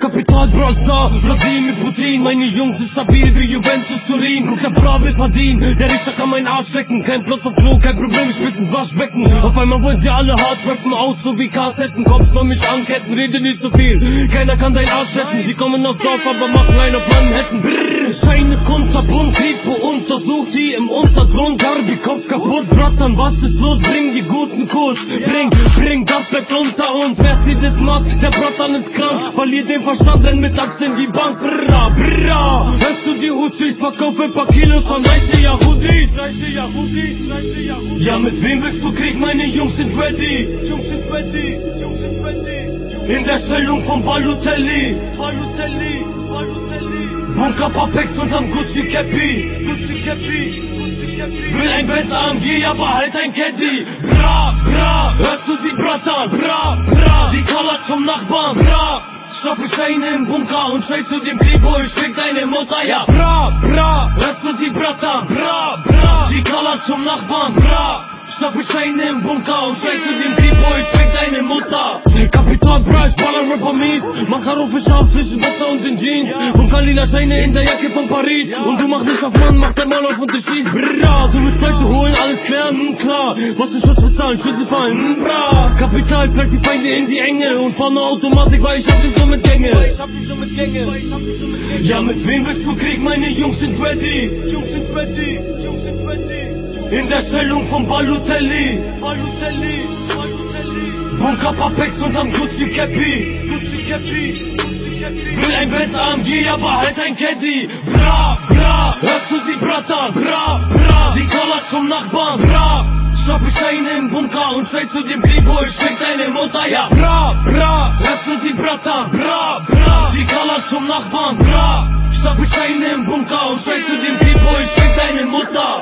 Kapital Brawlstar, Brasilien mit Protein Meine Jungs sind stabil wie Juventus Turin. Ich hab Bravel verdient, der Richter kann meinen Arsch lecken Kein Platz auf Klo, kein Problem, ich bin ein Waschbecken Auf einmal wollen sie alle hart rappen, aus so wie Kassetten Kommst von mich anketten, rede nicht so viel. Keiner kann dein Arsch retten, sie kommen aus Dorf, aber machen einen auf Manhattan Brrr, Kunterbunt, Kripo untersucht die im Untergrund Garbi, Kopf kaputt, Brattern, was ist los? Bring die guten Kurs, bring, bring, das bleibt unter uns Wer sie das macht, der Brattern ist krank, verliert den Verstand, denn mittags in die Bank. Brrra, brrra. Hörst du die Hut, ich verkaufe ein paar Kilos von reiche Yahudis. Ja, mit wem willst du Krieg? Meine Jungs sind ready. Jungs sind ready, Jungs sind ready. In der Stellung von Balotelli. Balotelli, Balotelli. Bunker Papex unterm Gucci Cappy. Gucci Cappy. Will ein Benz AMG, aber halt ein Caddy. Bra, bra, hörst du sie brattern? Bra, bra, die Colors vom Nachbarn. Bra, Stopp ich Steine im Bunker und schrei zu dem Kripo, ich fick deine Mutter, ja. Bra, bra, hörst du sie brattern? Bra, bra, die Colors vom Nachbarn. Bra, stopp ich Steine im Bunker und schrei zu dem Kripo, ich fick deine Mutter. Kapital Bra, baller Rapper mies. Makarov ich auf zwischen Wasser und den Jeans. Und Kalila Scheine in der Jacke von Paris. Und du machst nicht auf Mann, mach dein Maul auf und du schießt. Bra, du willst Leute holen, alles klären, hm, klar. Was du Schutz bezahlen, Schüsse fallen, hm, bra. Kapital trägt die Feinde in die Enge. Und fahr ne Automatik, weil ich hab dich so mit Gänge. Ja, mit wem willst du Krieg? Meine Jungs sind ready. Jungs sind ready, Jungs sind ready. In der Stellung von Balotelli. Balotelli, Balotelli. Bunker Papex Gucci Cappy. Gucci Cappy, Gucci Cappy. Will ein Benz AMG, aber halt ein Caddy. Bra, bra, hörst du sie, Brattern? Bra, bra, die Colors vom Nachbarn. Bra, stopp ich ein im Bunker und schreit zu dem Playboy, schlägt deine Mutter, ja. Bra, bra, hörst du sie, Brattern? Bra, bra, die Colors vom Nachbarn. Bra, stopp ich ein im Bunker und schreit zu dem Playboy, schlägt deine Mutter.